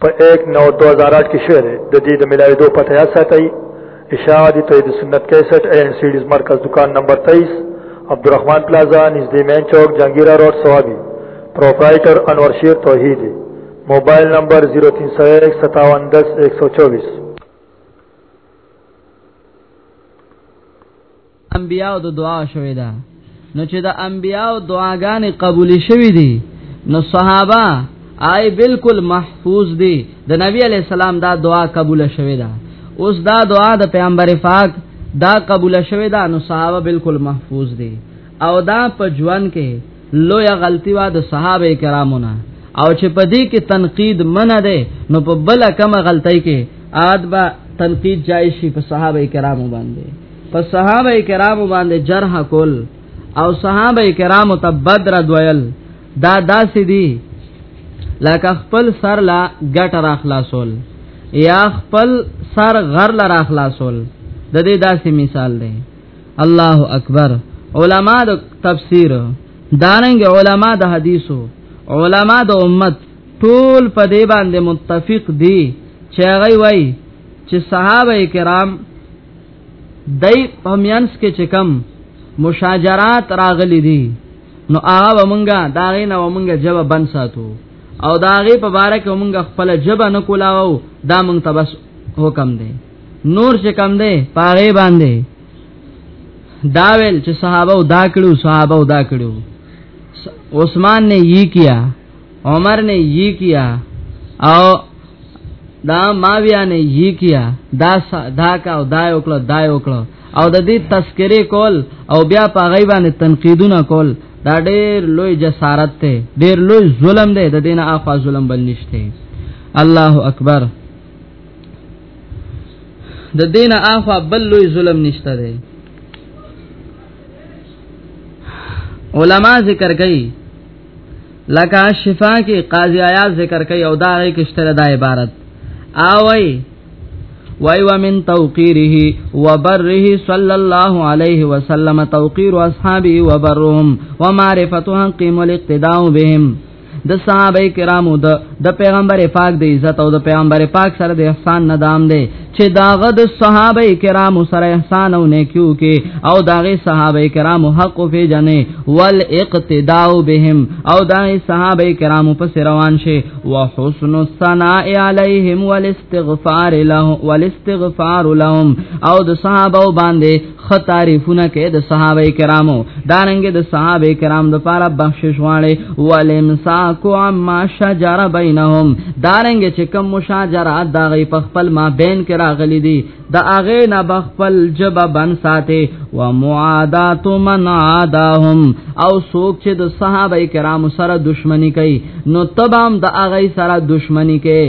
په 1 نو 2008 کې شعر د دې د ملایې دوه پته یا ساتي اشاعه دي توحید سنت 61 اینڈ سیډیز مرکز دکان نمبر 23 عبدالرحمن پلازا نږدې مین چوک جنگیرا روډ سوابي پرپرایټر انور شیر توحید موبایل نمبر 03015710124 انبیاء د دعا شوې ده نو چې د انبیاء دعاګانې قبول شوې دي نو صحابه آی بالکل محفوظ دي د نبی علی السلام دا دعا قبول شوې ده اوس دا دعا د پیغمبر پاک دا قبول شوې ده نو صحابه بالکل محفوظ دي او دا په ژوند کې لوی غلطی وا د صحابه کرامو نه او چې په دې کې تنقید منه ده نو په بل کمه غلطی کې عاد با تنقید جای شي په صحابه کرامو باندې په صحابه کرامو باندې جرح کول او صحابه کرامو ته بدر دویل دا داسې دي لکه خپل سر لا ګټ را خلاصول یا خپل سر غر لا را خلاصول د دې داسې مثال دی الله اکبر علما د تفسیر دارنګ علما د حدیثو علما د امت ټول په دې باندې متفق دي چې هغه وای چې صحابه کرام دای په مینس کې چې کم مشاجرات راغلي دي نو هغه ومنګه دا غي نه ومنګه جواب بن ساتو او دا غي په باره کې ومنګه خپل جبه نه کولاو دا مونږ ته بس حکم دی نور چې کم دی پاره باندې دا ویل چې صحابه او دا کړو صحابه او دا کړو عثمان نے یہ کیا عمر نے یہ کیا او دا ماویا نے یہ کیا دا دا کا او دا وکړه دا وکړه او د دې تذکرې کول او بیا په غي باندې تنقیدونه کول دا ډېر لوی جسارت ته ډېر لوی ظلم دی د دینه افا ظلم بل نشته الله اکبر د دین اخوا بل لوی ظلم نشته دی علما ذکر کوي لکه شفا کې قاضی آیات ذکر کوي او دا غي کشتره دا عبارت اوي وای و من توقیره و بره صلی الله علیه وسلم توقیر اصحابه و برهم و معرفت حقهم والاقتداء بهم د صحابه کرامو د د پیغمبر پاک د عزت او د پیغمبر پاک سره د احسان ندام دی چې داغه د صحابه کرامو سره احسان او نیکیو کې او داغه صحابه کرامو حق او پیجنې ول اقتداء بهم او داغه صحابه کرامو پس روان شي وحسن الثناء علیهم والاستغفار لهم والاستغفار لهم او د صحابه باندې خو تعریفونه کې د صحابه کرامو دارنګ د صحابه کرام د پاره بخشش غواړي ولمساکو عما شجر بینهم دارنګ چې کوم مشاجره د غي په خپل ما بین کې راغلي دي د اغه نه بخپل جب بن ساتي و معادات من عاداهم او سوک چې د صحابه کرام سره دښمنی کوي نو تبام د اغه سره دښمنی کوي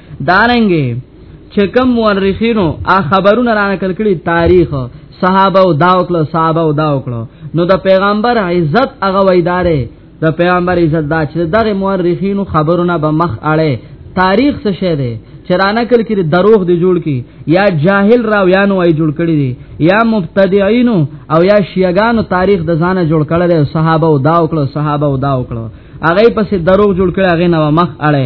دارنګي چې کوم مورخینو ا خبرونه را نقل کړي تاریخ صحابه او دا وکړه صحابه او دا وکړه نو د پیغمبر عزت هغه ویدارې د پیغمبر عزت دا چې دغه مورخینو خبرونه به مخ اړه تاریخ څه شه دی چې را نقل کړي دروغ دی جوړ کړي یا جاهل راویانو ای جوړ کړي دي یا مبتدعينو او یا شیعاګانو تاریخ د ځانه جوړ کړي دي صحابه او دا وکړه صحابه او دا وکړه هغه پسې دروغ جوړ کړي هغه نو مخ اړه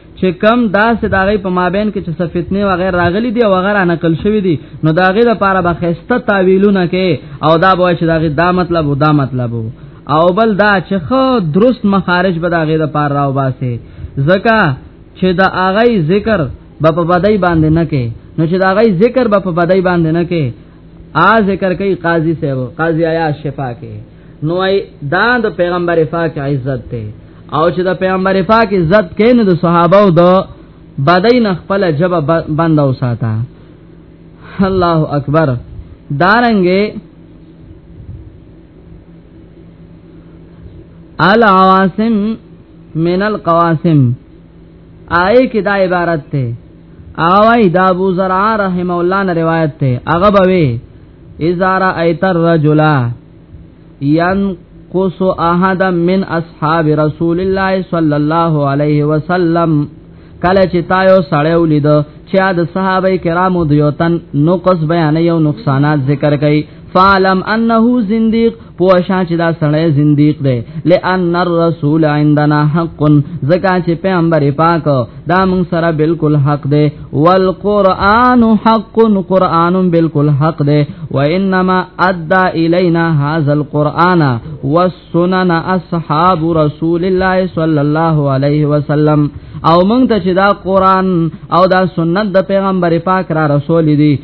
چې کم داسې دا غي په مابین کې چې صفتنه و غیر راغلي دي او غیر نقل شوی دي نو دا غي د پاره به خسته تعویلونه کې او دا به چې دا غي دا مطلب او دا مطلب او بل دا چې خو درست مخارج به دا غي د پاره راو باسي زکه چې دا اغي ذکر به په بدای باندې نه کې نو چې دا اغي ذکر به په بدای باندې نه کې آ ذکر کوي قاضي صاحب قاضي آیا شفا کې نو ای دا د پیغمبر پاک عزت ته او چې د پیغمبر پاک عزت کین د صحابه او د بدین خپل جبه بند او ساته الله اکبر دارنګه العواصم من القواسم آئے کی دا عبارت تے آوائی دا ابو زرعا رحمه اللہ نے روایت تے اغبوی اذا رايت الرجل ينقص احدا من اصحاب رسول الله صلى الله عليه وسلم کله چې تا یو سړی ولید چې د صحابه کرامو دیوتن نقص بیان یو نقصانات ذکر کړي فعلم انه زنديق پوښا چې دا سړی زنديق دی لئن الرسول عندنا حق زکا چې پیغمبر پاک دا مون سره بالکل حق دی والقران حق قران بالکل حق دی وانما ادى الينا هذا القران والسنن اصحاب رسول الله صلى الله عليه وسلم او مونږ ته چې دا قران او دا سنت د پیغمبر پاک را رسول دي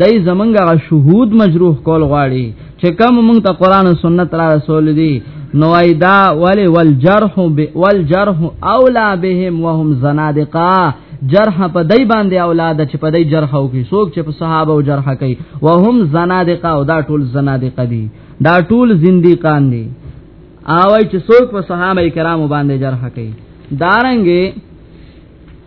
دای زمنګ غ شهود مجروح کول غواړي چې کوم مونږ ته قران او سنت را رسول دي نو ایدا ولی والجرح والجرح اولا بهم وهم زنادقا جرح په دای باندې اولاد چې په دای جرح او کې څوک چې په صحابه او جرح کوي وهم زنادقا او دا ټول زنادقه دي دا ټول زنديقان دي اوای چې څوک په صحابه کرامو باندې جرح کوي دارنګه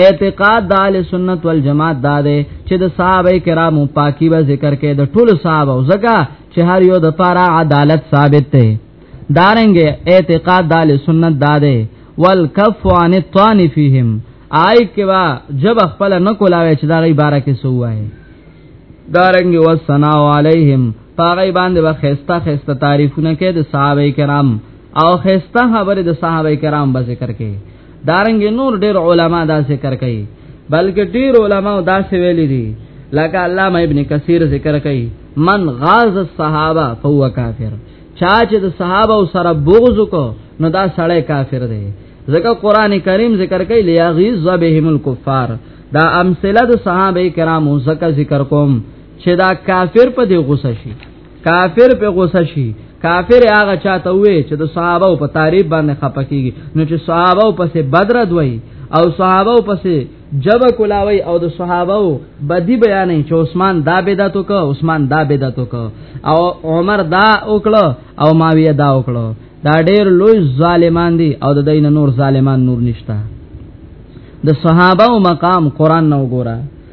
اعتقاد د اهل سنت والجماعت دا دی چې د صحابه کرامو پاکي به ذکر کې د ټولو صحابه او زکه چې هر یو د پاره عدالت ثابت دی دارنګ اعتقاد د اهل سنت دا دی والکف عن الطعن فیهم آی کوا جب خپل نه کولاوي چې دا غي بارا کې سو وای دارنګ وسنا علیهم پاغی باندې به خسته خسته تعریفونه کې د صحابه کرام او خسته خبره د صحابه کرام به ذکر کې دارنګ نور ډیر علما دا ذکر کوي بلکې ډیر علما دا څه ویل دي لکه علامه ابن کثیر ذکر کوي من غاز الصحابه فهو کافر چا چې د صحابه سره بغض کو نو دا سړی کافر دی ځکه قران کریم ذکر کوي لیاغیظ بهم الکفار دا امثله د صحابه کرامو زکه ذکر کوم چې دا کافر په دی غوسه شي کافر په غوسه شي کافر هغه چاته وې چې د صحابه په تعریف باندې خپکیږي نو چې صحابه پسې بدر دوی او صحابه پسې جبه کولاوي او د صحابه بدی بیانې چې عثمان دا بدعت وک عثمان دا بدعت وک او عمر دا وکړه او معاویه دا وکړه دا ډېر لوی ظالمان دي او د دین نور ظالمان نور نشتا د صحابه مقام قران نو ګوره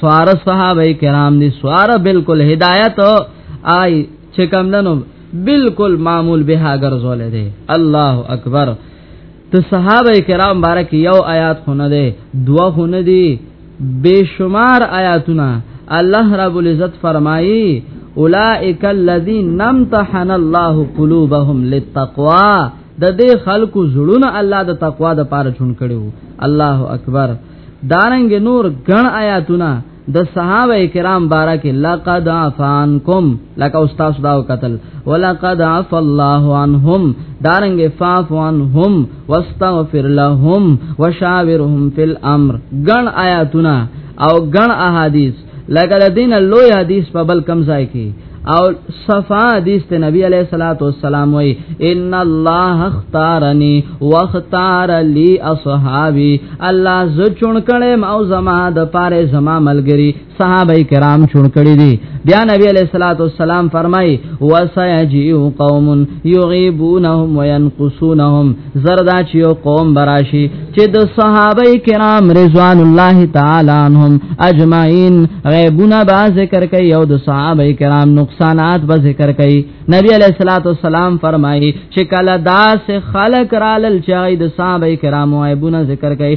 سوار صحابه کرام دي سوار بالکل هدایت آی چې کم دنو بالکل معمول به ګرځول دي الله اکبر ته صحابه کرام بارک یو آیات خونه دي دوا خونه دي بشمار آیاتونه الله رب العزت فرمایي اولائک الذین نمتحن الله قلوبهم للتقوا د دې خلکو زړونه الله د تقوا د پاره چون کړو الله اکبر دارنګ نور غن آیاتونه د صحابه کرام بارکه لقد عفانکم لکه استاد دا قتل ولقد عف الله عنهم دارنګ فاف عنهم واستغفر لهم وشاورهم فی الامر غن آیاتنا او غن احادیث لکه د دین لوی حدیث په بل کم ځای کې او صفا حدیث ته نبی علیہ الصلوۃ والسلام وی ان الله اختارنی واختار لی اصحابی الله ز چون کړم او زما د پاره زما ملګری صحابه کرام چون کړی دي بیا نبی علیہ الصلوۃ والسلام فرمای وسیجیو قوم یغیبونهم وینقصونهم زردا چې یو قوم براشي چې د صحابه کرام رضوان الله تعالی عنهم اجمعین غیبونه با ذکر کوي او د صحابه کرام نقصانات به ذکر کوي نبی علیہ الصلوۃ والسلام فرمایي چې کله داس خلق رالل چې د صحابه کرام غیبونه ذکر کوي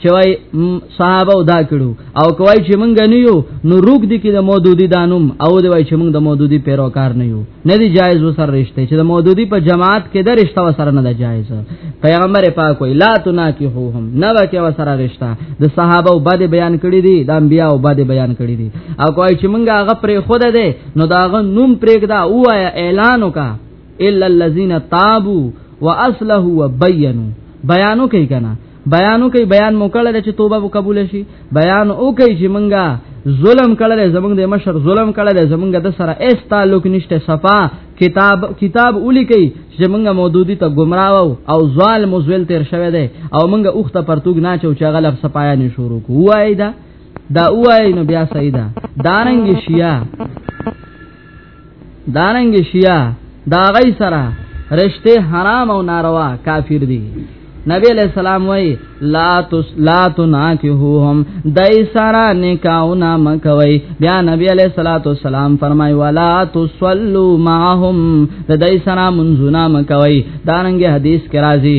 چې وای صحابه دا کړو او کوي چې مونږ نه یو نو روک دي کې د مودودی دانوم او دی وای چې مونږ د مودودی پیروکار نه یو نه دی جایز وسر رشته چې د مودودی په جماعت کې د رشته وسر نه ده جایز پیغمبر پاک وی لا تناکحوهم نه وکي وسر رشته د صحابه او بده بیان کړی دي د انبیا او بده بیان کړی دي او کوي چې مونږ هغه پرې خود ده نو داغه نوم پرېګدا وایا اعلان وکا الا الذين تابوا واصلحوا وبينوا بیانو کوي کنه بیان وکي بیان مو کړل چې توبه مو قبول شي بیان وکي چې مونږه ظلم کړل زمونږ د مشر ظلم کړل زمونږ د سره ایس تعلق نشته صفا کتاب کتاب اولی کوي چې مونږه مودودی ته گمراه او ظالم مزل تیر شوه دی او مونږه اوخته پرتوګ نه چو چې غلب صفایا نه شروع کوای دا دا وای نو بیا سیدا دارنګ شیا دارنګ شیا دا غي سره رشته حرام او ناروا کافر دي نبی علیہ السلام وی لا تس لا تناکحوهم دای سارا نکاونا مکوي بیا نبی علیہ الصلوۃ والسلام فرمای ولا تصلوا معهم دای سارا منزنا مکوي دارنګ حدیث کې راځي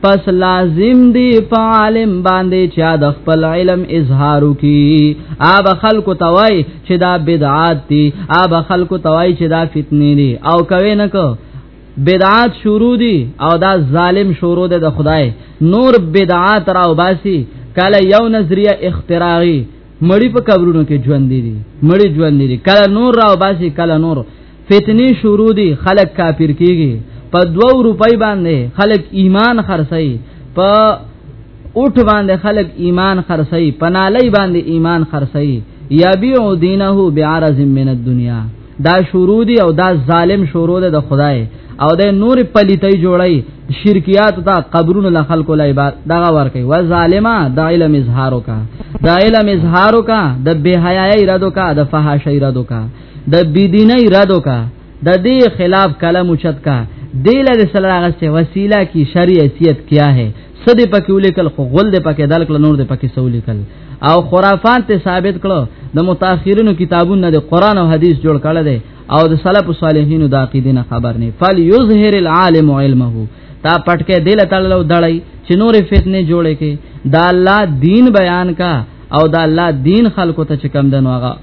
پس لازم دی په عالم باندې چا د خپل علم اظهار کی اب خلق توای چې دا بدعات دي اب خلق توای چې دا فتنې دي او کوي نه کو بدعات شروع دي او دا ظالم شروع ده د خدای نور بدعات را وباسي کله یو نظریه اختراعي مړی په قبرونو کې ژوند دي مړی ژوند دي کله نور را وباسي کله نور فتنی شروع دي خلک کافر کیږي په 2 روپۍ باندې خلک ایمان خرڅي په اوټ باندې خلک ایمان خرڅي په نالۍ باندې ایمان خرڅي یا بیع دینه بعرض من الدنیا دا شروع دي او دا ظالم شروع ده د خدای او د نور پلیتای جوړای شرکیات تا قبرونو له خلکو لا عبادت دغه ور کوي و ظالما د علم اظهارو کا د علم اظهارو کا د بهایای ردو کا د فحاشای ردو کا د بيدینه رد وکا د دې خلاف کلام چت کا دیل د سلاغه سے وسیلہ کی شرعی حیثیت کیا ہے صد پکې ولیکل خو غول د پکې دل کړ نور د پکې سولیکل او خرافات ته ثابت کړو د متأخرینو کتابونو د قران او حدیث جوړ کړل دي او د سلف صالحینو د عقیدینه خبر نه فل یظهر العالم علمه تا پټکه دل تړلو دړی چې نور فتنه جوړه کې دا الله دین بیان کا او دا الله دین خلکو ته چکم دنواغه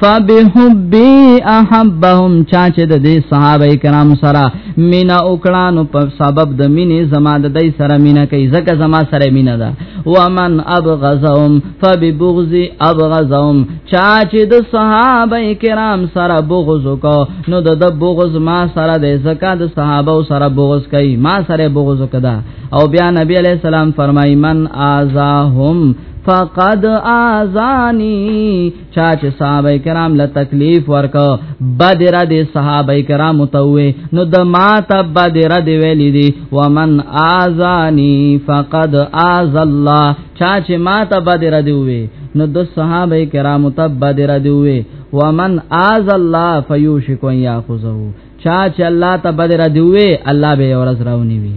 فبحب احبهم چا چې د دې صحابه کرام سره مینا وکړانو په سبب د مینې زما د دې سره مینا کوي زکه زما سره مینا ده ومن ابغزهم فببغض ابغزهم چا چې د صحابه کرام سره بغض وکړو نو د د بغض ما سره د زکه د صحابه سره بغض کوي ما سره بغض وکړه او بیا نبی علی السلام فرمایي من اعزهم فقد اعزانی چا چې صحابه کرام له تکلیف ورک بدر د صحابه کرام ته وې نو د ما ته بدر دی ویل دي ومن اذانی فقد اذ الله چا چې ما ته بدر دی وې نو د صحابه کرام ته بدر دی وې ومن اذ الله فیوشک ان یاخذه چا چې الله ته بدر دی وې الله به ورځ راونی وي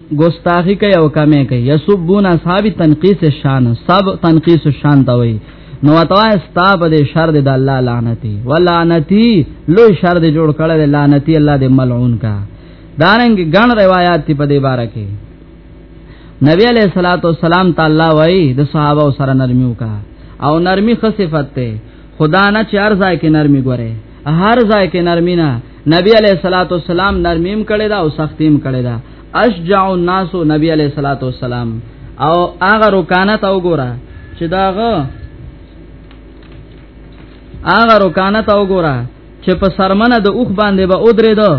ګستاخی کوي او کمه کوي یسبون اصحاب تنقیس الشان سب تنقیس الشان دا وي نو اتوا استا په دې شر دې د الله لعنتی ولعنتی لوی شر دې جوړ کړل لعنتی الله دې ملعون کا دارنګ ګڼ روایت په دې باره کې نبی علیہ الصلوۃ والسلام تعالی وای د صحابه سره نرمیو کا او نرمی خصفت ته خدا نه چار ځای کې نرمی ګوره هر ځای کې نرمي نه نبی علیہ الصلوۃ والسلام نرمیم کړي دا او سختیم کړي دا اشجع الناس نبی علیہ الصلوۃ والسلام او هغه رکانت او ګورا چې داغه هغه رکانت او ګورا چې په سرمنه د اوخ باندې به اودرې دو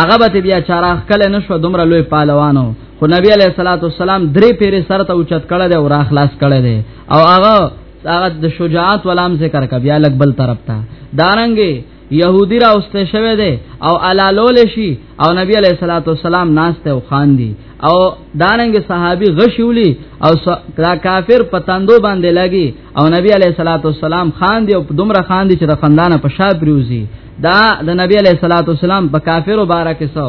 هغه به بیا چاراخ کله نشو دومره لوی پهلوانو خو نبی علیہ الصلوۃ والسلام درې پیره سره ته اوچت کړه دی او را خلاص کړه دی او هغه دا د شجاعت ولام ذکر کا بیا لګ بل طرف ته دارنګي يهودي را اوسته شوی دی او علالول شي او نبی عليه الصلاه والسلام ناشته او خان دي او دارنګي صحابي غشولي او دا کافر پتاندو باندې لګي او نبی عليه الصلاه والسلام خان دي او دومره خان دي چې د خندانه په شا پریوزي دا د نبی عليه الصلاه والسلام په کافر مبارک سو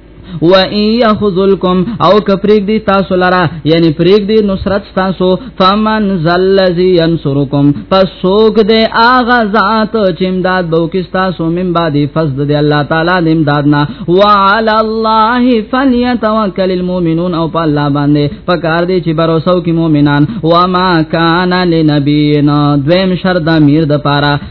و ان یخذلکم او کپریک دی تاسو لرا یعنی پریک دی نصرت تاسو فمن ذلذی ینصرکم پس سوک دی اغه ذات چې امداد بو کې تاسو من بعد فضل دی الله تعالی د امداد نه وعلى الله فليتوکل المؤمنون او په الله باندې پکار دی چې باور وسو کې مؤمنان و ما کان لنبینا دویم شرط امیر د پاره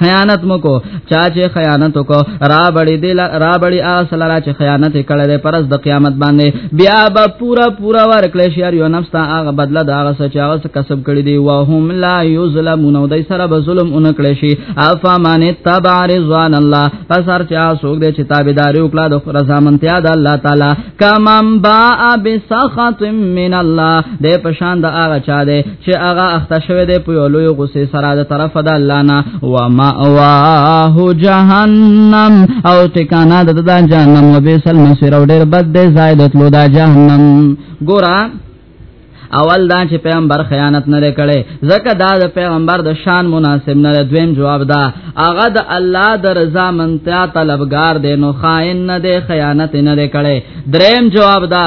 خیانت مکو چا چې خیانت وکړه را بړې دی را بړې اصل را چې خیانت کړه دې پرز د قیامت باندې بیا به پورا پورا ورکړې شهر یو نفس ته هغه بدله دا هغه چې هغه کسب کړی دی وهم لا یظلمون او دای سره به ظلم اون کړی شي افا من تبع رضوان الله پس هر چا سوګ دې چې تابعداري وکړه د رضا منتیا د الله تعالی کمم با بسخط من الله دې پشان د هغه چا دې چې هغه اخته شوی دی په یو لوی غصه سره د طرف د الله نه و ما واه جهنم او ټکانه د د جهنم و به سل مسیر او ډیر بد دی زائدت لو دا جهنم ګورا اول دا چې پیغمبر خیانت نه کړي ځکه دا د پیغمبر د شان مناسب نه دویم جواب دا هغه د الله د رضا منتیا طلبگار دی نو خائن نه دی خیانت نه کړي دریم جواب دا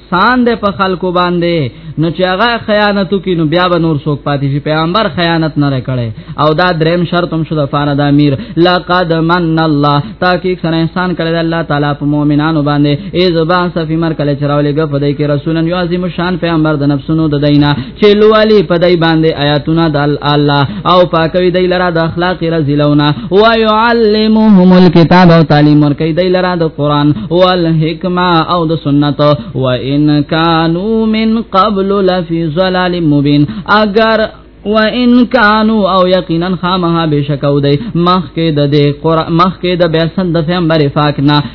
سان ده په خلکو باندې نو چې هغه خیانت کوي نو بیا به نور څوک پاتې شي پیغمبر خیانت نه کړي او دا دریم شرط هم شو د فار د امیر لقد من الله تاکي سره انسان کړي الله تعالی په مؤمنانو باندې ای زبان صفی مر کله چراولې غو دای کې رسولن یو عظیم شان پیغمبر د نفسونو د دینه چې لوالي په دای باندې آیاتونه د الله او پاکوي دای لره د اخلاق رزلونه او يعلمهم الكتاب او تعلیم ورکي دای لره د قران او الحکمه او د سنت و ان كانوا من قبل لفي ظلال مبين اگر و ان کانو او یقینا خامها بشکاو دی مخکې د دې قران مخکې د بیسن د پیغمبر فاک نه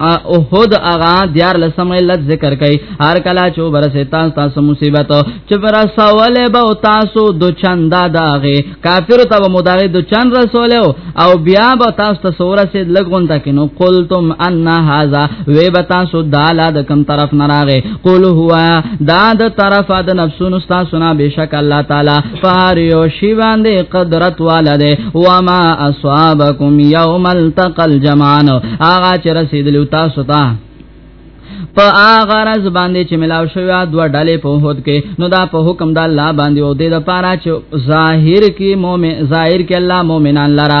او هود اغا دیار لسم علت ذکر کئ هر کلا چو برسه تاسو تاسو مصیبت چې پر سوال به تاسو دو چندا داغه کافر ته به مداغه دو چن رسول او بیا به تاسو ته سوره سي لګون تا کینو قلتم ان هاذا وی به تاسو دالا د کم طرف نراغه قول هوا دا د طرف د نفسونو تاسو نه بشک الله تعالی پار یو شی باندې قدرت والده و ما اصحابکم یوم التقل جمان اغا چې رسیدلو تاسو ته په هغه راز باندې چې ملاو شوی دوه ډلې په هوت کې نو دا په حکم د الله باندې او د لپاره چې ظاهر کې مؤمن ظاهر کې الله مؤمنان لرا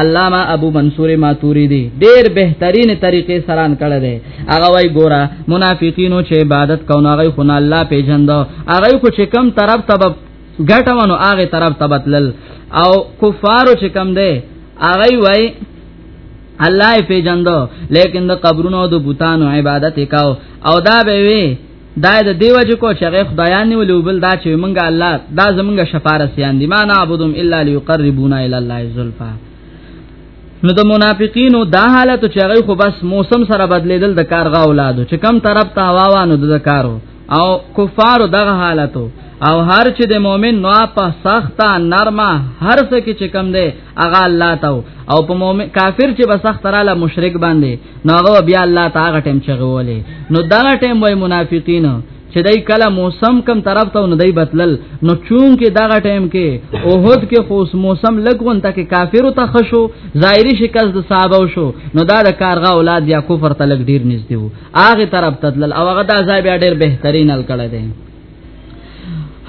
علامه ابو منصور ماتوریدی ډیر بهترین طریقې سران کړه دی هغه وای ګورا منافقینو چې عبادت کونه هغه خو نه الله پیژند هغه خو چې کم طرف ته ګټونو هغه طرف ته بتلل او کفارو چې کم دی هغه وای الله پیژند لیکن د قبرونو د بوتانو عبادت وکاو او دا به وی دا د دیو چې کو چې غیخ خدایان نیول او بل دا چې مونږه الله دا زمونږ شفارس یان دی ما نعبدهم الا ليقربونا الى الله زلفا نو د منافقینو دا حالت چې غیخ بس موسم سره بدلیدل د کارغه اولادو چې کم طرف ته هوا وانه د کارو او کفارو دغه حالتو او هر چې د مؤمن نو په سخته نرمه هر څه کې چې کم دی اغه الله ته او په مؤمن کافر چې به سخت رااله مشرک باندې نو هغه بیا الله تعالی ټیم چغولې نو دا ټیم وای منافقین چې دای کله موسم کم طرف ته نه دی بتلل نو چون کې دا ټیم کې اوهد کې خو موسم لګون تک کافر ته خشو ظاهری شکست د صحابه شو نو دا د کارغه اولاد یا کفر ته لګ ډیر نږدې وو هغه طرف ته تل او هغه د عذاب ډیر بهترین ال کړه دی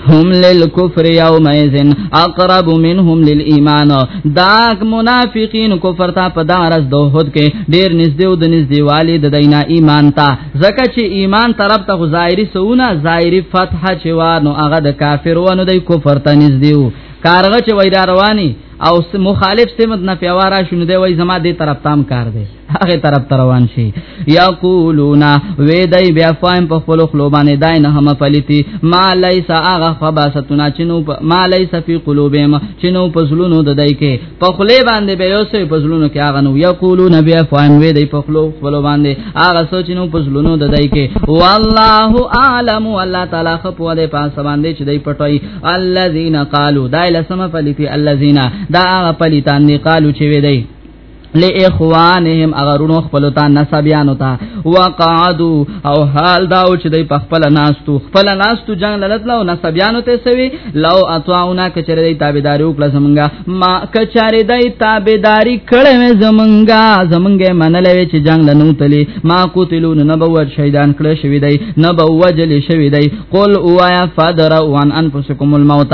هم للكفر يومئذ اقرب منهم للايمان دا منافقین کفر ته په دارس دوحد کې ډیر نږدې او د نږدې والی د دینه ایمان ته زکه چې ایمان طرف ته ظاهری سونه ظاهری فتح چوانو هغه د کافرونو د کفر ته نږدې وو کارغه چې وای رواني او مخالف سمت نه پیوارا شونه دی وای زما دې طرف تام کار دی هغه طرف ته روان شي یقولون وی دای بیا فاهم په خپل خلو باندې دای نه هم پلیتی ما لیس اغه خباستنا چنو ما لیس فی قلوبهم چنو پزلونو د دای کې په خله باندې به یو سه پزلونو کې اغه نو یقولون بیا فاهم وی دای په خلو خپل باندې اغه سوچنو پزلونو د دای کې والله اعلم والله تعالی خپو دې پاس باندې چې دای پټوي الذین قالو دای لسمه پلیتی الذین دا اغه پلیتان دی قالو چې وی دای لاخوانهم اغرونو خپل ته نسبیانو ته وقعدو او حال دا او چې دای په خپل ناستو خپل ناستو جنگ لړت لاو نسبیانو ته سوي لو اطاعونا کچره دای تابعداري وکړه زمونږه ما کچره دای تابعداري کړې مې زمونږه زمونږه منلې چې جنگ لنو تلی ما قتلون نبوت شهیدان کړه شوی دی نبوت جل شوی دی قل اوایا فدر وان انفسکم الموت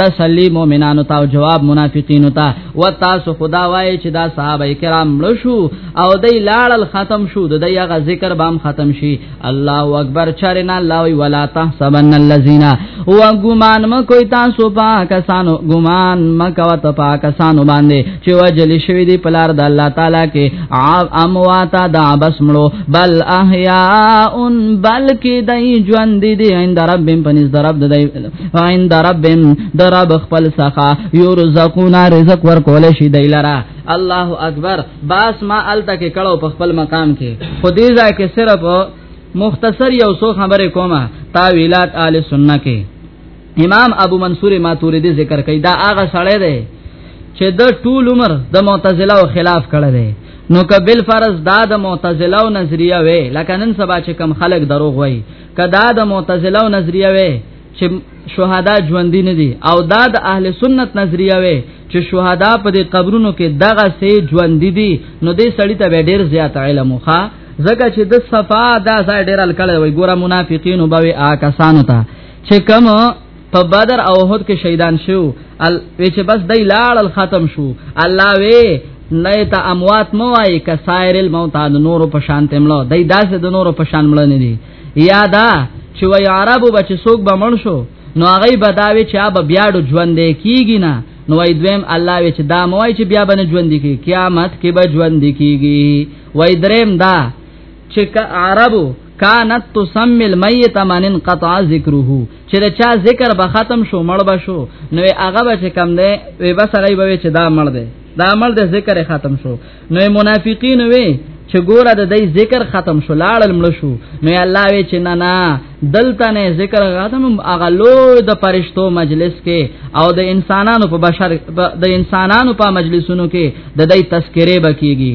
تسلی مؤمنانو ته جواب منافقینو ته و تاسو خدا وای چې دا صحابه کرام مړ شو او دای لاړل ختم شو د دای غ ذکر بام ختم شي الله اکبر چرنا الله وی ولا تحسبن الذين و ګمان م کوي تاسو پاکستانو ګمان م کوي ته پاکستانو باندې چې وجل شوی دی پلار د الله تعالی کې عاب امواتا دا بس مړو بل احیاء بلکې دای ژوند دي عند ربهم پنځ درب د فاین دربم درب خپل سخا یرزقونا رزق ورکول شي دی لرا الله اکبر باس ما الته کې کړو په خپل مقام کې خو دې ځای کې صرف مختصر یو څو خبره کومه تاویلات آل سنت کې امام ابو منصور ماتوریدی ذکر کوي دا هغه سړی دی چې د ټول عمر د معتزله او خلاف کړی دی نو کبل فرض دا د معتزله او نظریه وی لکه نن سبا چې کم خلک دروغ وای کدا د معتزله او نظریه وي چې شهدا ژوند نه دي او دا د اهل سنت نظریه وي چې شهدا په دې قبرونو کې دغه سي ژوند دي نو دې سړی ته ډېر زیات علم وخا زکه چې د صفا دا ځای ډېر الکل وي ګوره منافقین وبوي آ کسانو ته چې کوم په بدر او احد کې شهیدان شو ال چې بس دای لاړل ختم شو الله وی نه ته اموات مو وای ک سایر الموت د نور په شان تملو دای داسې د نور په شان مړ نه دي یادا چې وای عربو بچ سوق به مړ شو نو هغه بداوي چې اب بیاړو ژوند کیږي نه نو وای دویم الله وی چې دا مو وای چې بیا بنه ژوند کیږي قیامت کې به ژوند کیږي وای دریم دا چې کا عربو کانت تسمي الميت من انقطع ذکره چې دا چا ذکر به ختم شو مړ به شو نو هغه به چې کم دی وې بس هغه به چې دا مړ دی دا مړ دی ذکر ختم شو نو منافقین وې چې ګوره د دې ذکر ختم شو لاړل مړ شو نو الله وی چې نه نه دلته نه ذکر ختم هغه لو د پرشتو مجلس کې او د انسانانو په بشر د انسانانو په مجلسونو کې د دې تذکره بکیږي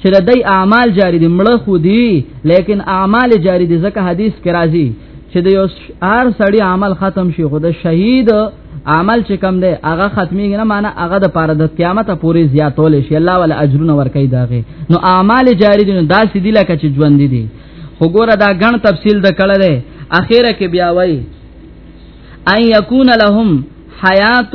چې د دې اعمال جاری دي مړه خو دي لیکن اعمال جاری دي ځکه حدیث کې راځي چې د یو هر سړی عمل ختم شي خو د شهید عمل چې کم دی هغه ختميږي نه معنی هغه د پاره د قیامت پورې زیاتول شي الله ولا اجرونه ورکړي داغه نو اعمال جاری دي نو داسې دي لکه چې ژوند دي خو ګوره دا غن تفصیل د کړه دی اخیره کې بیا وایي ان یکون لهم حیات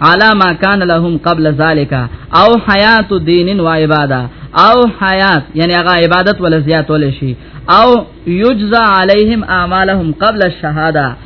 علا ما کان لهم قبل ذالک او حیات دین و عباده او حیات یعنی هغه عبادت ول زیات ول شي او یجزا علیهم اعمالهم قبل الشهاده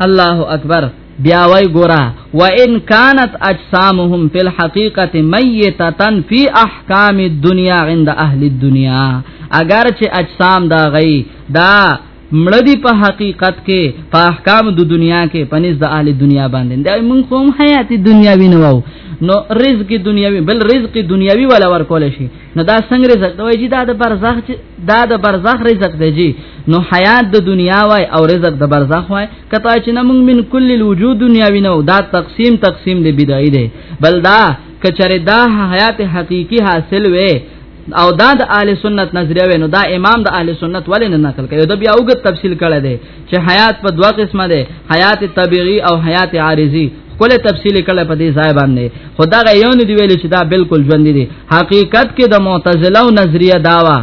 الله اکبر بیا وای ګورا و ان کانت اجسامهم فی الحقیقه میتتن فی احکام الدنیا عند اهل الدنیا اگر چې اجسام دا غي دا مړدی په حقیقت کې په احکام د دنیا کې پنځ د اهل دنیا باندې دا موږ کوم حیات دنیاوی نه وو نو رزق دنیاوی بل رزق دنیاوی ولا ورکول شي نو دا څنګه رزق دوی چې دا د برزخ دا د برزخ رزق دی جی نو حیات د دنیا وای او رزق د برزخ وای کته چې نه موږ من کل الوجود دنیاوی نه دا تقسیم تقسیم دی بدایي دی بل دا کچره دا حیات حقيقي حاصل وې او دا د اهل سنت نظریه وینو دا امام د اهل سنت ولې نه نقل کوي دا بیا وګ تفصیل کړی دی چې حیات په دوه قسمه ده حیات طبيعي او حیات عارضي کله تفصیل کله په دې ځای باندې خدا غ یو نه دی ویل چې دا بالکل ژوند دي حقیقت کې د معتزله او نظریه داوا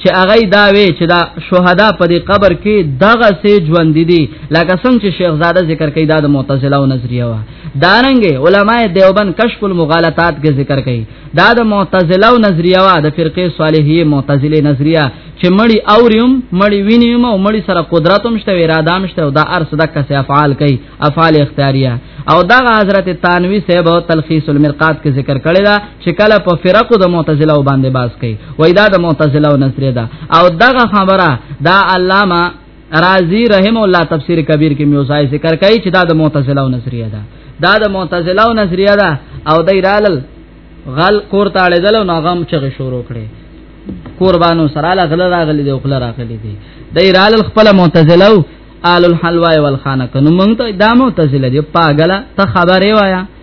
چې هغه دا وی چې دا شهدا په دې قبر کې دغه سي ژوند دي لکه څنګه چې شیخ زاده ذکر کوي دا د معتزله او نظریه وا دارنګ علماء دیوبند کشف المغالطات کې ذکر کوي دا د معتزله او نظریه وا د فرقه صالحیه معتزله نظریه چې مړی اوریوم مړی وینیم او مړی سره قدرت هم شته اراده هم شته او دا ارس د کسه افعال کوي افعال اختیاریه او دا حضرت تانوی صاحب او تلخیص المرقات کې ذکر کړی دا چې کله په فرقو د معتزله او باندې باس کوي وای دا د معتزله او نظریه ده او دغه خبره دا علامه رازی رحم الله تفسیر کبیر کې میوزای ذکر کوي چې دا د معتزله او نظریه ده دا د معتزله او نظریه ده او دای رالل غل کور تاړه دل نو غم چغه شروع کړي قربانو سره لا غل راغلي دی خپل راغلي دی دای رالل خپل معتزله او آل الحلوا والخانه کنو مونږ ته دا معتزله دی پاګلا ته خبره وایا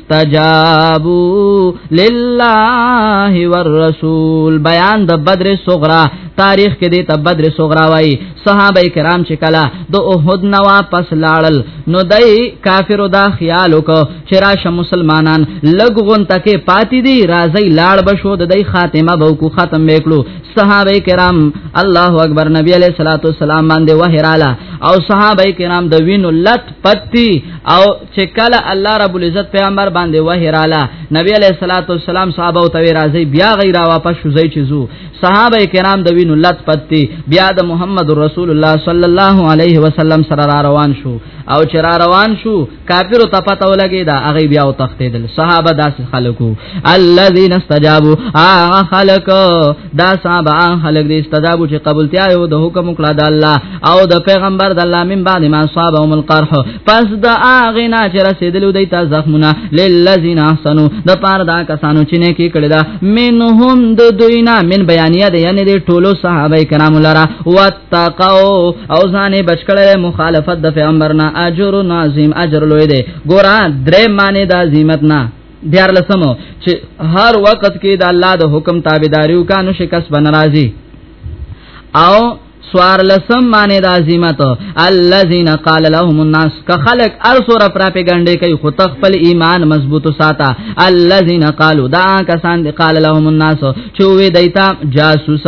استجابوا لله والرسول بیان د بدر صغرا تاریخ کې د بدر صغرا وای صحابه کرام چې کلا د احد نه واپس لاړل نو دای کافرو دا خیال وکړ چې راشه مسلمانان لګون تکې پاتې دي راځي لاړ بشو د دای خاتمه به کو ختم وکړو صحابه کرام الله اکبر نبی علیہ الصلوۃ والسلام باندې وحراله او صحابه کرام د وینو لټ پتی او چې کله الله رب العزت پیغمبر باندې وحی رااله نبی علیہ الصلوۃ والسلام صحابه او توی راځي بیا غیر واپس شوزي چې زو صحابه کرام د وینو لت پتی بیا د محمد رسول الله صلی الله علیه وسلم سره را روان شو او چې را روان شو کافر ته پته ولګی دا هغه بیا او تختیدل صحابه داس خلکو الذين استجابوا هغه خلکو دا صاحب ان خلق دې استجابو چې قبول تیا یو د حکم کړه د الله او د پیغمبر د الله من بعد ما صابهم القرح پس د اغنا چې رسیدلو دی ته زخمونه للذین احسنوا د پاره دا کسانو چې نه کې کړه دا منهم د دوینا من بیانیه دی یعنی د ټولو صحابه کرام لرا واتقوا او ځان بچکړه مخالفت د پیغمبر نه اجر عظیم اجر لوی دی ګور درې معنی د عظمت نه دیار لسمو چې هر وخت کې د الله د حکم تابعداریو کا نو شکست بنرازي او سوار لسم معنی د عظمت الذين قال لهم الناس که خلق ارسور پراپګاندا کوي خو تخپل ایمان مضبوط ساته الذين قالوا دا کسان دي قال لهم الناس چوي دیتا جاسوس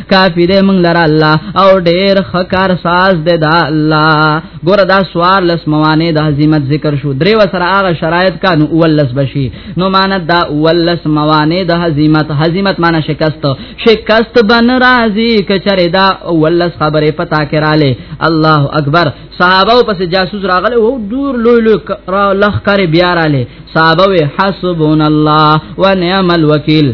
کافی دې مونږ لره الله او ډېر خکار ساز دې دا الله ګور دا سوار لس موانه د عظمت ذکر شو درې وسره هغه شرایط کانو اولس بشي نو مان دا اولس موانه د عظمت عظمت معنی شکست شکست بن راضي کچره دا اولس خبره پتا کړاله الله اکبر صحابه پس جاسوس راغله وو دور لوی لوی لخ کر بیا رااله صحابه حسبون الله ونعم الوکیل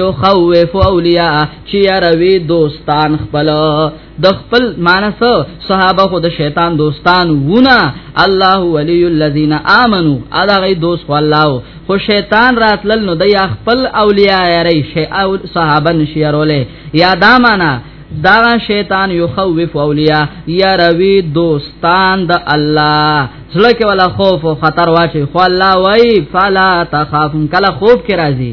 یو خوف اولیاء چې یاروي دوستان خپل د خپل مانس صحابه خو د شیطان دوستان ونه الله ولی الذین آمنو ادا غي دوست والله خو شیطان راتلل نو د یا خپل اولیاء یاري شی او صحابه نشیرولې یا دا معنا دا شیطان یو خوف اولیاء یا روی دوستان د الله زړه کې ولا خوف او خطر واچي خو الله وای فلا تخافن کله خوف کې راځي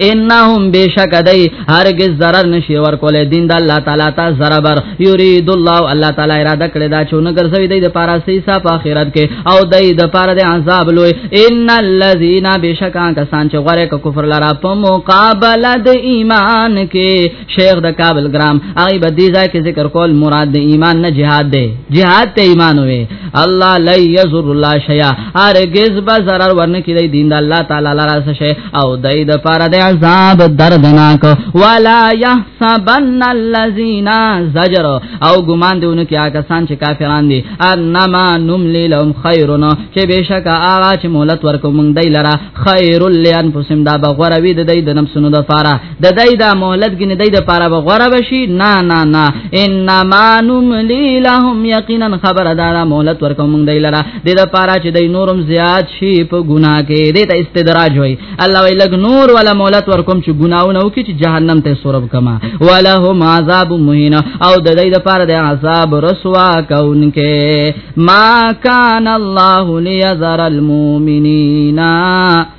انهم بشک دای هرگز zarar نشي ورکول دین د الله تعالی ته zarar بر یرید الله الله تعالی اراده کړی دا چونه ګرځوي د پاره سي صاحب اخرت کې او دای د پاره د عذاب لوی ان الذين بشکان کسان چې غره کفر لرا په مقابله د ایمان کې شیخ د کابل ګرام هغه به دې ځای کې ذکر کول مراد د ایمان نه جهاد دی جهاد ته ایمان وي الله لا یزر الله شیا هرگز به zarar ورن کې دی دین د الله تعالی لاره څه شي او دای د پاره د عذاب دردناک ولا یحسبن الذین زجر او ګمان دیونه کې هغه سان چې کافران دي انما نملی لهم خیرون چې بشک هغه چې مولت ورکوم دی لره خیر لانفسهم دا بغوروی د دې د نفسونو د فاره د دای دا مهلت کې نه دای د پاره به غوړه بشي نه نه نه انما نملی لهم یقینا خبر دا مهلت ورکوم موږ دای لره د د پاره چې دای نورم زیات شي په ګناه کې د ته استدراج وای الله وی لګ نور ولا مهلت ورکوم چې ګناونه وکي چې جهنم ته سورب کما ولهم عذاب مهین او د دای د پاره د عذاب رسوا کونکې ما کان الله لیذر المؤمنین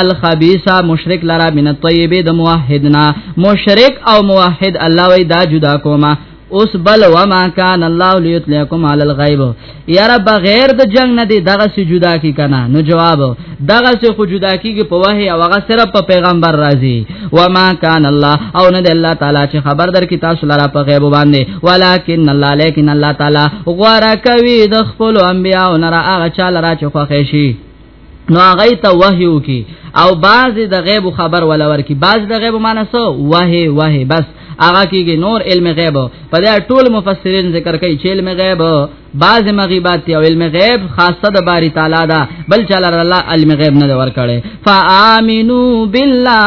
الخبيثه مشرک لرا من الطيب د موحدنا مشرک او موحد الله وی دا جدا کوما اوس بل وما كان الله ليطلعكم على الغيب یا رب غیر د جنگ نه دی دغه سی جدا کی کنه نو جواب دغه سی خو جدا کیږي په وحی او هغه صرف په پیغمبر راضی وما كان الله او نه الله تعالی چې خبر در کی تاسو لاره په غیب باندې ولکن الله لیکن الله تعالی غواره کوي د خپل انبیا او نه را هغه چا لاره چې خوښ شي نو هغه ته وحی وکي او باز د غیب خبر ولا ورکی باز د غیب معنی سو وحی وحی بس هغه کیږي نور علم غیب په دې ټول مفسرین ذکر کوي چې علم غیب بعض مغیبات او علم غیب خاصه د باری تعالی دا بل چل الله علم غیب نه ورکړي فامنو بالله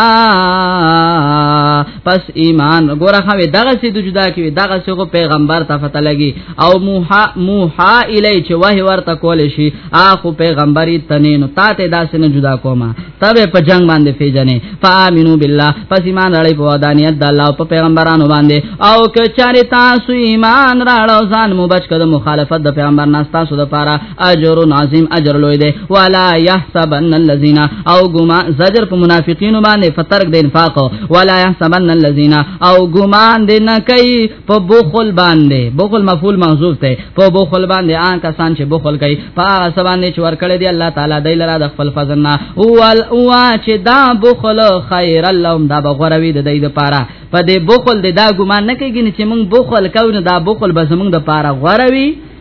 پس ایمان ګوره خو دغه سي د جدا کې دغه سي پیغمبر ته فتح لګي او موها موها الی چې وه ورته کول شي اخو پیغمبري تنه نو تا ته داسې نه جدا کوما تبه په جنگ باندې پیجنې فامنو بالله پس ایمان راړې په ودانیت د الله او په پیغمبرانو باندې او که چاري تاسو ایمان راړو ځان مو بچ کړه مخالفت د پیغمبر نه تاسو د پاره اجر عظیم اجر لوی دی ولا يحسبن الذين او ګما زجر په منافقینو باندې فترک د انفاق ولا يحسبن الذين او ګمان دې نه کوي په بوخل باندې بوخل مفعول محذوف ته په بوخل باندې آن کسان چې بوخل کوي په هغه سبانه چې ور کړی دی الله تعالی دای لره د خپل فضل نه اول اوا چې دا بوخل خیر اللهم دا بغوروي د دې لپاره په دې بوخل د دا ګمان نه کوي چې موږ بوخل کوو نه دا بوخل به زموږ د لپاره غوروي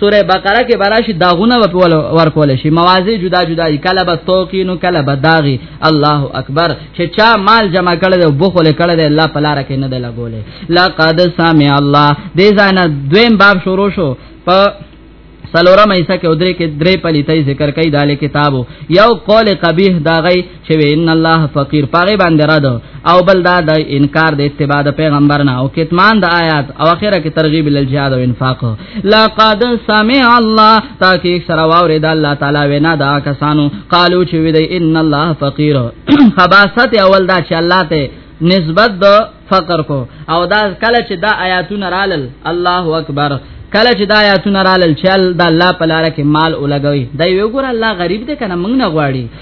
سوره بقره کې براشي داغونه ورکول شي موازی جدا جدا دي کله به توقین او کله به داغي الله اکبر چې چا مال جمع کړي او بخول کړي دی الله پلار کې نه دی لګولې لقد سمع الله دې ځان دویم باب شروع شو په سلورم ایسا کې ودرې کې درې پلیتې ذکر کوي داله کتابو یو قول قبیح داغي چې ان الله فقیر پاره باندې را ده او بل دا د انکار د اتباع د پیغمبر نه او کتمان د آیات او اخره کې ترغیب ال جهاد او انفاق لقد سمع الله تاکي سره واوري د الله تعالی وینا دا کسانو قالو چې وی دی ان الله فقیر خباست اول دا چې الله ته نسبت د فقر کو او دا کله چې دا آیاتونه رالل الله اکبر کله چې دا آیاتونه رالل چل دا الله په لار کې مال ولګوي دا یو ګور الله غریب دی کنه موږ نه غواړي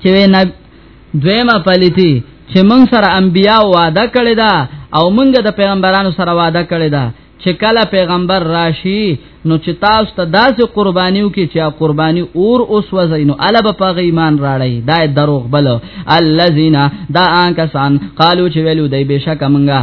چې نه دویمه پلیتی چې مونږ سره انبیا وعده کړی دا او مونږ د پیغمبرانو سره وعده کړی دا چې کله پیغمبر راشي نو چې تاسو ته داسې قربانیو کې چې قرباني اور اوس وزینو الا به په ایمان راړی دا دروغ بل الذین دا ان کسان قالو چې ویلو دی بشک منګه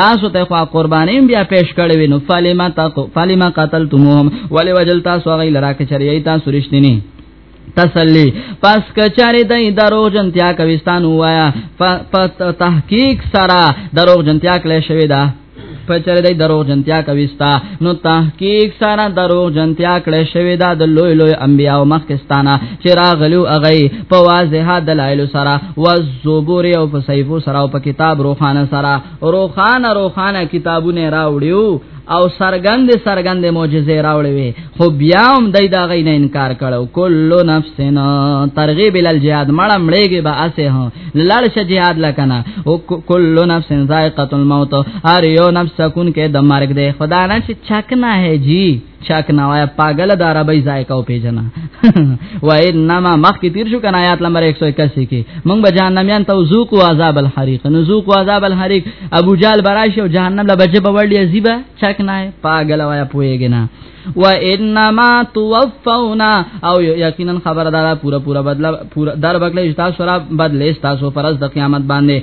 تاسو ته خوا قرباني بیا پیش کړې وینو فالما تاسو فالما قتلتموهم ولې وجل تاسو غي لرا کې چریای تاسو رښتینی تسلی پس کچاره دای دروغ جنتیا کويستان وایا تحقیق سرا دروغ جنتیا کله شوی دا پچره دای دروغ جنتیا کويستا نو تحقیق سرا دروغ جنتیا کله شوی دا د لوی لوی انبیا او مخکستانه چې راغلو هغه په واضح دلایل سره و زبور او په صحیفو سره او په کتاب روخانه سره روخانه روخانه کتابونه راوړیو او سرګند سرګند معجزې راوړې وي خو بیا هم دای دا غي نه انکار کړو کلو نفسنا ترغیب ال جهاد مړه مړېږي به اسه ها لړ ش جهاد لکنه او کلو نفس ذائقه الموت هر یو نفس کون کې د مرګ دی خدا نه چې چک نه ہے جی چاک نه وای پاگل د عربی ذایقه او پیجنا وای نما مخ کی تیر شو کنه آیات نمبر 181 کی مونږ به جهنميان تو ذوق او عذاب الحریق نو ذوق او عذاب الحریق ابو جال برایش او جهنم لا بچ په وړي عزیبا چاک نه پاگل وای پویګ نه و انما توفونا او یقینا خبردار پورا پورا بدلا پورا در بکلی تاسو را بدلی تاسو پرز د قیامت باندې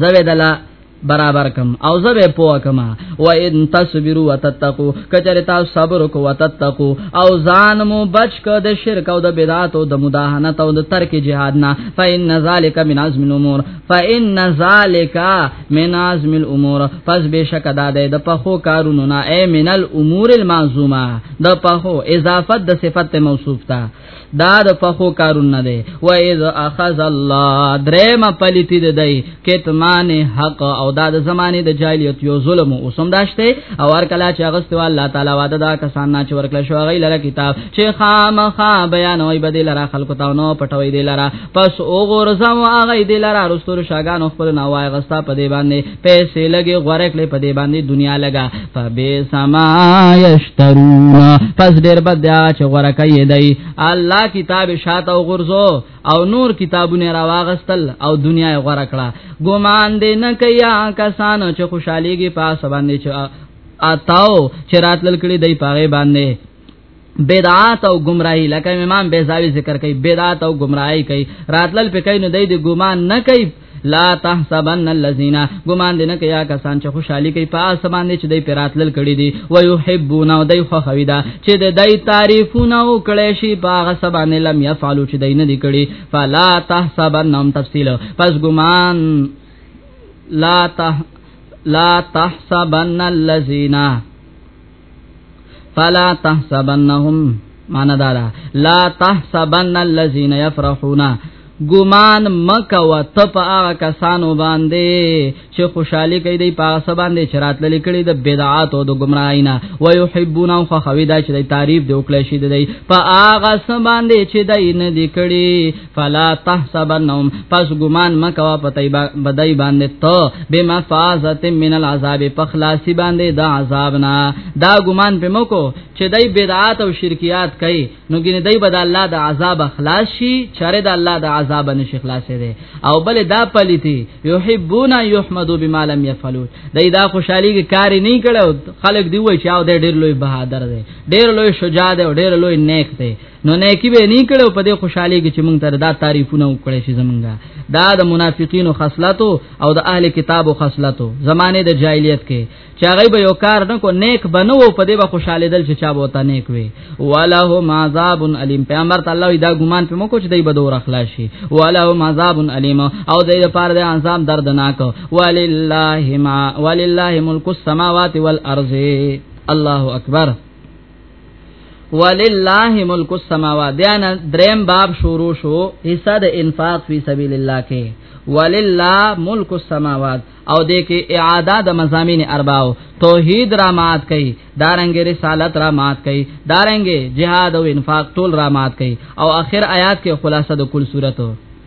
زوی دلا برابر کم او زبه پوه کما و ان تصبروا وتتقوا کچره تاسو صبر کو وتتقوا او ځان مو بچ ک د شرک او د بدعات او د مداهنت او د ترک جهاد نه فإن ذلک من عزم الامور فإن ذلک من عزم الامور پس بشک دا د پخو کارونو نه اي من الامور المعزومه د پخو اضافت د صفت موصوف تا دا د پخو کارونه دی و اذ اخذ الله درما پلیتی د دی کتمان حق او دا د زمانه د جاهلیت یو ظلم او سم داشته او هر کله چې اغست الله تعالی واده دا کسان نه چې ورکل شو غی لره کتاب چې خامخا بیان وای بدی لره خلکو ته نو پټوي دی لره پس او غرزم هغه دی لره رستور شاګان خپل نوای غستا په دی باندې پیسې لګي غوړه کړې په دې باندې دنیا لګا فبه سما یشترون پس ډېر بد دی چې غوړه کوي دی الله کتاب شاته او غرزو او نور کتابونه راواغستل او دنیا یې غوړه کړه ګومان دې نه کیا کسان چې خوشاليږي پاس باندې چې اتاو چې راتل کړي دی پاره باندې بدعات او گمراهی لکه امام بیزاوی ذکر کوي بدعات او گمراهی کوي راتلل په کین دی د ګمان نه کوي لا تحسبن الذين ګمان دینه کیا کسان چې خوشحالي کوي په اسمان دي چې دوی پراتلل کړي دي و يحبون او دوی خو خوي دا چې د دوی تعریفونه او کړي شي په هغه سبا نه لم يفعلوا چې دوی نه دي کړي فلا تحسبنهم تفصيل پس ګمان لا تح لا تحسبن الذين فلا تحسبنهم معنا دا ده لا تحسبن الذين يفرحون ګمان مکه و ته په هغه کسانو باندې چې خوشحالي کوي د پاسه باندې چرات للی کړي د بدعات او د گمراهی نه و يحبون او خوښوي دا چې د تعریف دی او کله شي دی په هغه سم باندې چې دای نه دی کړي فلا تحسبنهم پس ګمان مکوا پتای بدای باندې ته بما فازت من العذاب پخلاصی باندې د عذابنا دا ګمان په موکو چې دای بدعات او شرکیات کوي نو ګینه دای بد الله د عذاب خلاص شي چاره د الله د عذاب نشي خلاصې دي او بل دا پلیتی یحبون یحمدو بما لم یفعلوا دای دا خوشحالي کې کار نه کړو خلک دی وای چې او ډیر لوی بهادر دی ډیر لوی شجاع دی ډیر لوی نیک دی نو نیکی به نه کړو په دې خوشحالي کې چې مونږ تر دا تعریفونه وکړي چې زمونږه دا د منافقینو خصلتو او د اهل کتابو خصلتو زمانه د جاهلیت کې چې هغه به یو کار نه کو نیک بنو په دې به خوشاله دل چې چا به تا نیک وي ولهم عذاب الیم پیغمبر تعالی دا ګمان په موکو چې دای به دور اخلاص شي ولهم عذاب الیم او دې لپاره د انسان دردناک ولله ما ولله ملک السماوات والارض الله اکبر ولله ملک السماوات بیا دریم باب شروع شو حصہ د انفاق فی سبیل الله کې ولله ملک السماوات او دې کې اعاده د مزامین ارباو توحید را مات کړي دارنګ رسالت را مات کړي دارنګ جهاد او انفاق ټول را مات کړي او اخر آیات کې خلاصه د کل سورته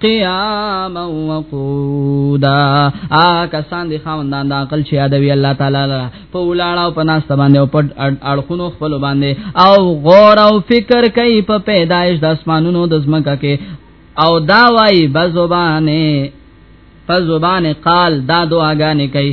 قیاما وقودا آ کسان دي خاوندان د عقل چې ادوی الله تعالی لره په ولاړ او په ناس باندې او په اړخونو خپل باندې او غور او فکر کوي په پیدایش د اسمانونو د زمکه کې او دا وای بزبانه په زبان قال دا دعاګانې کوي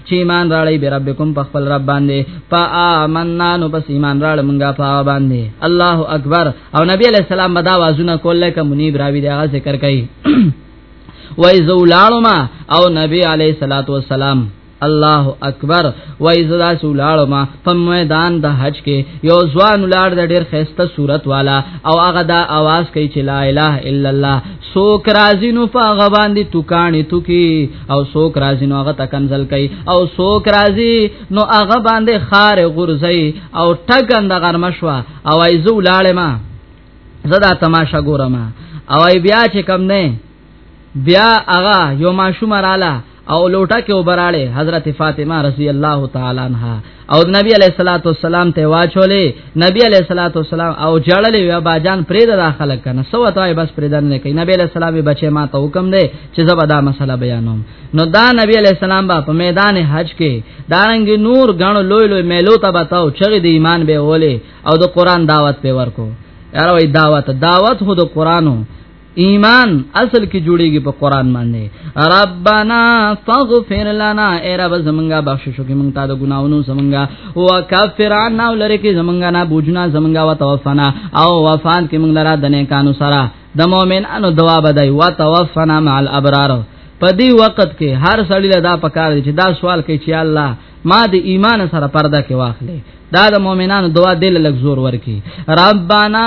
چې ایمان راړی به ربکم په خپل رب باندې فآمنا نو پس ایمان راړ مونږه په باندې الله اکبر او نبی علی السلام بدا وازونه کوله کوم نیب راوی دا ذکر کوي وای زولالما او نبی علی صلوات و سلام الله اکبر وای زدا سولالما په میدان د حج کې یو ځوان ولار د ډیر خسته صورت والا او هغه دا आवाज کوي چې لا اله الا الله سوک رازی نو فغه باندې توکانی توکی او سوک رازی نو هغه تکنزل کوي او سوک رازی نو هغه باندې خار غرزي او ټګند غرمشوا او ایزو لاړې ما زدا تماشا ګورم او ای بیا چې کم نه بیا هغه یو ماشوم رااله او لوټه کې وبراله حضرت فاطمه رضی الله تعالی عنها او نبی علیہ الصلوۃ والسلام ته واچولې نبی علیہ الصلوۃ والسلام او جړلې یا باجان پرې د داخله کنه سو ته بس پرې درنه کوي نبی علیہ السلام بچې ما ته حکم دی چې زبا دا مسله بیانوم نو دا نبی علیہ السلام با په میدان حج کې دارنګ نور غنو لوی لوی میلو ته بتاو چې د ایمان به ولې او د قران دعوت په ورکو یاره وای دعوت دعوت خو د قرانو ایمان اصل کې جوړیږي په قران باندې ربانا فغفر لنا اے رب زمونږه بخشش وکې مونږ ته د ګناونو زمونږه وکفر عنا ولری کې زمونږه نه بوجنا زمونږه وتوفنا او وفات کې مونږ لرا دنه کانو سره د مؤمن انو دوا بدای وتوفنا مع الابرار په دې وخت کې هر سړی له دا پکار چې دا سوال کوي چې الله ما د ایمان سره پرده کې واخلې دا د مؤمنانو دعا دل لګ زور ورکی ربانا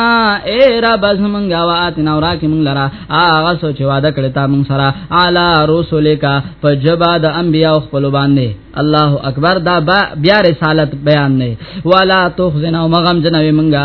اے رب زمونږه واتنا اورا کې مونږ لرا هغه سوچ وعده کړی تا مونږ سره اعلی رسولک فجبا د انبیاء خپل باندې الله اکبر دا بیا رسالت بیان نه ولا تخزنا مغم جنوي مونږه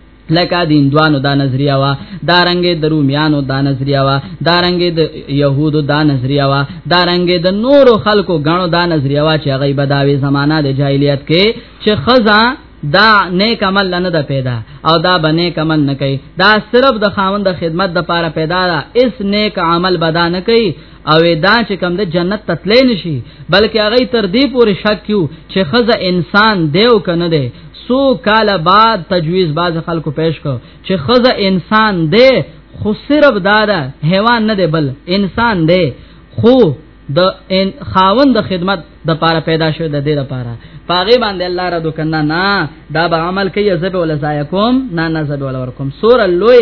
لکه د اندوانو دا نظریه وا دا رنګ د رومیانو دا نظریه وا دا رنګ د يهودو دا نظریه وا دا رنګ د نورو خلکو غنو دا نظریه وا چې هغه بداوي زمانہ د جاهلیت کې چې خزا دا نیک عمل نه ده پیدا او دا به نیک عمل نه کوي دا صرف د خاوند خدمت د پاره پیدا ده اس نیک عمل بدا نه کوي او دا چې کوم د جنت تتلې نشي بلکې هغه تر دې پورې شک کیو چې خزه انسان دیو کنه دی سو کال بعد تجویز باز خلکو پیش کو چې خزه انسان دی خو صرف دا ده حیوان نه دی بل انسان دی خو د ان خاوند د خدمت د پاره پیدا شو د دې لپاره پاغه باندې الله را دوکنه نه دا به عمل کوي زبه ولا زایکم نه نه زبه ولا ورکم سور لوی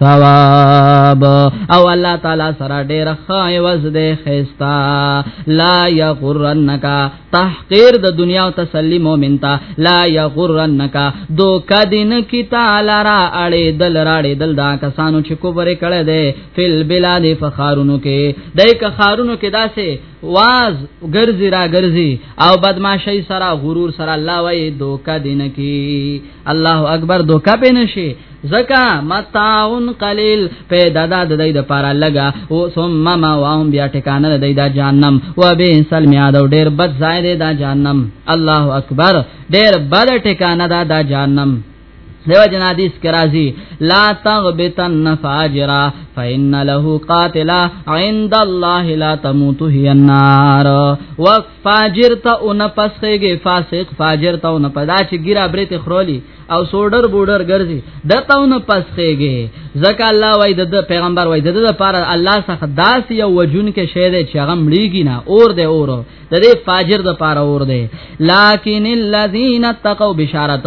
ثواب او الله تعالی سره ډیر خای وز دې خيستا لا یغرنک تحقیر د دنیا او تسلی مومن تا لا یغرنک دو کدین کی تعالی را اړې دل راړې دل دا کسانو چې کوبر کړه دې فل بلاد فخارونو کې دای که خارونو کې داسې واز ګرځي را ګرځي او بدمعشي سره غرور سره الله وای دوکا دین کی الله اکبر دوکا پینشي زکا متاون قلیل پیدا د دای د پاره لګا او ثم ما واهم بیا ټکانه د دای د جهنم و به سلم یاد ډیر بد ځای دی د جهنم الله اکبر ډیر بد ټکانه د جهنم دیو جن حدیث کی راضی لا تغبتن فاجرا فإن له قاتلا عند الله لا تموت هي النار فاجر ته او نه پسخېږي فاسق فاجر ته او نه پدا چې ګیره برت خرولي او سوډر بوډر ګرځي د ته او نه پسخېږي ځکه الله وای د پیغمبر وای د لپاره الله څخه داس یو وجون کې شه دې چې هغه مړیږي نه اور دې اور د دې فاجر د لپاره اور دې لکن الذين تقوا بشارت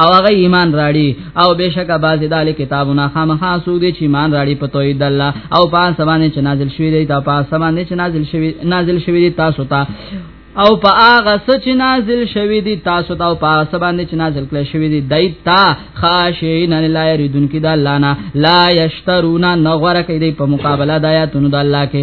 او هغه ایمان راړي او بشک باز دال کتابونه خامخا سود چې ایمان راړي په توحید الله او په سبانه چې نازل شوی دی تا په سبانه چې نازل شوی نازل شوی دی تاسو ته او په هغه سچ نازل شوی دی تاسو ته او په هغه سبانه چې نازل کړی شوی دی دای تا خاشین لا یریدون کی د الله نه لا یشترونا نغور کوي دی په مقابله د آیاتونو د الله کې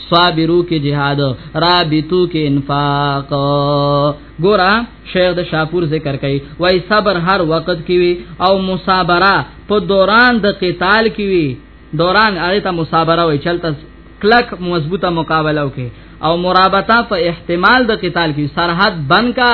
صابرو کې جهاد رابطو کې انفاق ګورا شیخ د شاپور ذکر کوي وای صبر هر وخت کې وي او مصابره په دوران د قتال کې وي دوران هغه ته مصابره وای چلته کلک مضبوطه مقابله وکي او مرابطه په احتمال د قتال کې سرحد بن کا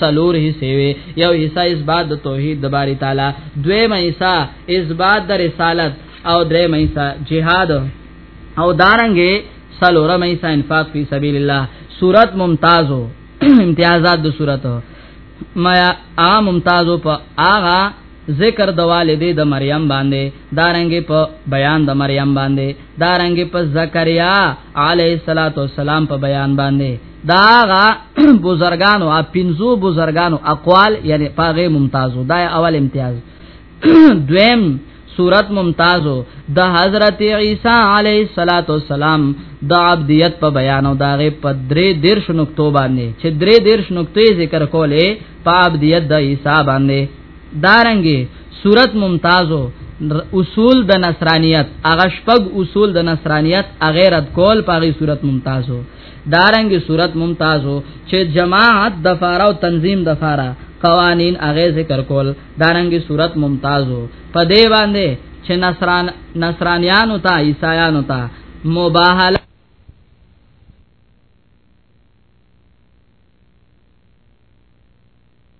سلور حصے وی یو حصہ اثبات د توحید د باری تعالی دویم حصہ اثبات د رسالت او دریم حصہ جهاد او دارنګه سلور حصہ انفاق فی سبیل الله صورت ممتازو امتیازات د صورت ما ا ممتازو په آغا ذکر د والدې د مریم باندې دارنګې په بیان د مریم باندې دارنګې په زکریا علیه الصلاۃ والسلام په بیان باندې داغه بزرګانو ا پنځو بزرګانو اقوال یعنی پاغه ممتازو دا اول امتیاز دویم صورت ممتازو د حضرت عیسی علیه الصلاۃ والسلام د عبدیت په بیان او داغه په درې دیرش نقطو باندې چې درې دیرش نقطې ذکر کولې په عبدیت د عیسی باندې دارنګي صورت ممتازو اصول د نصرانیت هغه شپږ اصول د نصرانیت اغیرت کول پاغي صورت ممتازو دارنګ صورت ممتازو چې جماعت د فارو تنظیم د فارا قوانین اغه ذکر کول دارنګ صورت ممتازو په دی باندې چې نصران نصرانیانو ته عیسایانو ته مباهله